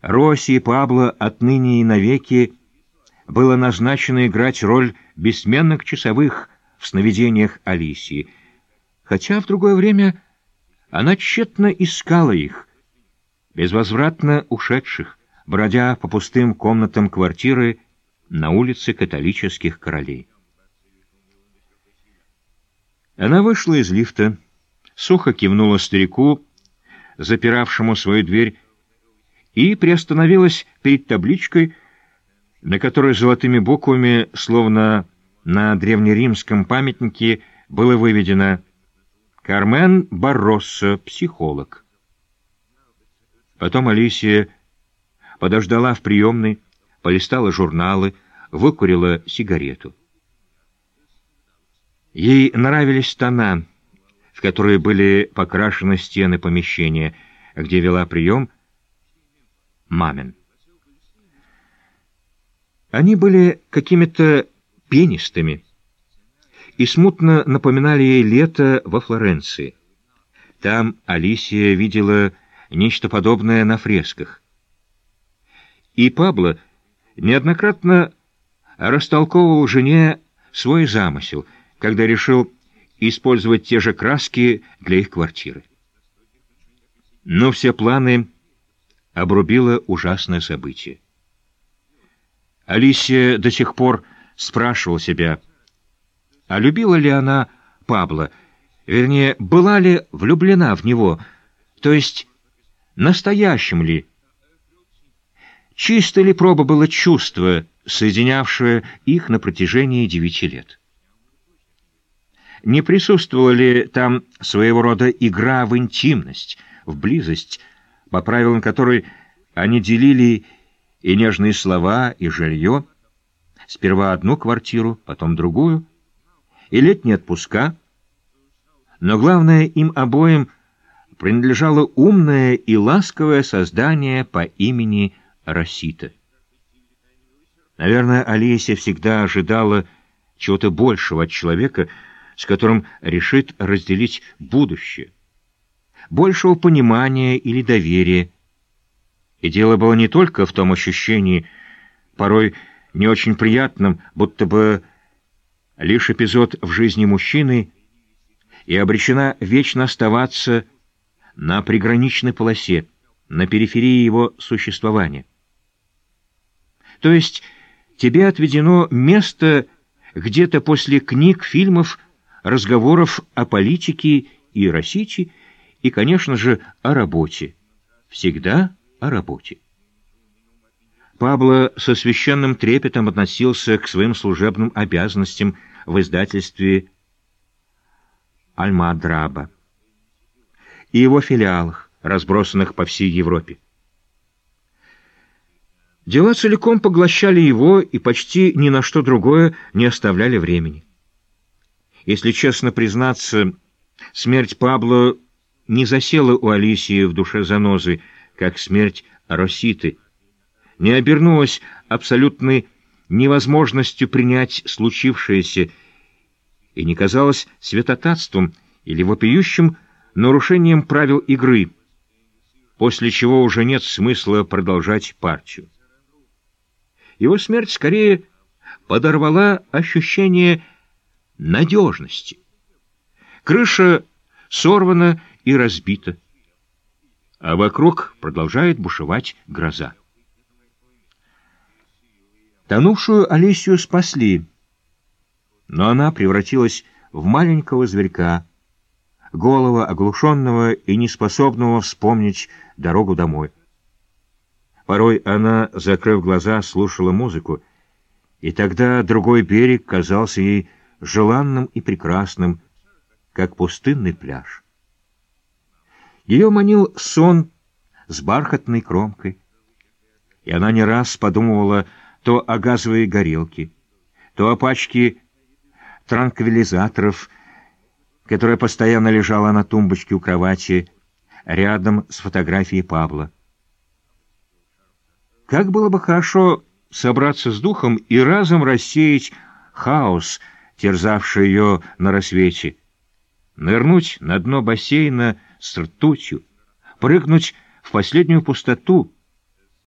Роси и Пабло отныне и навеки было назначено играть роль бессменных часовых в сновидениях Алисии, хотя в другое время она тщетно искала их, безвозвратно ушедших, бродя по пустым комнатам квартиры на улице католических королей. Она вышла из лифта, сухо кивнула старику, запиравшему свою дверь, и приостановилась перед табличкой, на которой золотыми буквами, словно на древнеримском памятнике, было выведено «Кармен Барроссо, психолог». Потом Алисия подождала в приемной, полистала журналы, выкурила сигарету. Ей нравились тона, в которые были покрашены стены помещения, где вела прием мамин. Они были какими-то пенистыми и смутно напоминали ей лето во Флоренции. Там Алисия видела нечто подобное на фресках. И Пабло неоднократно растолковывал жене свой замысел, когда решил использовать те же краски для их квартиры. Но все планы обрубило ужасное событие. Алисия до сих пор спрашивала себя, а любила ли она Пабло, вернее, была ли влюблена в него, то есть настоящим ли, чисто ли проба было чувство, соединявшее их на протяжении девяти лет. Не присутствовала ли там своего рода игра в интимность, в близость, по правилам которой они делили и нежные слова, и жилье, сперва одну квартиру, потом другую, и летние отпуска, но главное им обоим принадлежало умное и ласковое создание по имени Росита. Наверное, Олеся всегда ожидала чего-то большего от человека, с которым решит разделить будущее, большего понимания или доверия. И дело было не только в том ощущении, порой не очень приятном, будто бы лишь эпизод в жизни мужчины и обречена вечно оставаться на приграничной полосе, на периферии его существования. То есть тебе отведено место где-то после книг, фильмов, разговоров о политике и Росичи, и, конечно же, о работе. Всегда о работе. Пабло со священным трепетом относился к своим служебным обязанностям в издательстве «Альма-Драба» и его филиалах, разбросанных по всей Европе. Дела целиком поглощали его и почти ни на что другое не оставляли времени. Если честно признаться, смерть Пабло не засела у Алисии в душе занозы, как смерть Роситы, не обернулась абсолютной невозможностью принять случившееся и не казалась святотатством или вопиющим нарушением правил игры, после чего уже нет смысла продолжать партию. Его смерть скорее подорвала ощущение надежности. Крыша сорвана и разбита, а вокруг продолжает бушевать гроза. Тонувшую Олесию спасли, но она превратилась в маленького зверька, голого, оглушенного и неспособного вспомнить дорогу домой. Порой она, закрыв глаза, слушала музыку, и тогда другой берег казался ей желанным и прекрасным, как пустынный пляж. Ее манил сон с бархатной кромкой, и она не раз подумывала то о газовой горелке, то о пачке транквилизаторов, которая постоянно лежала на тумбочке у кровати рядом с фотографией Павла. Как было бы хорошо собраться с духом и разом рассеять хаос, терзавший ее на рассвете, нырнуть на дно бассейна с ртутью, прыгнуть в последнюю пустоту —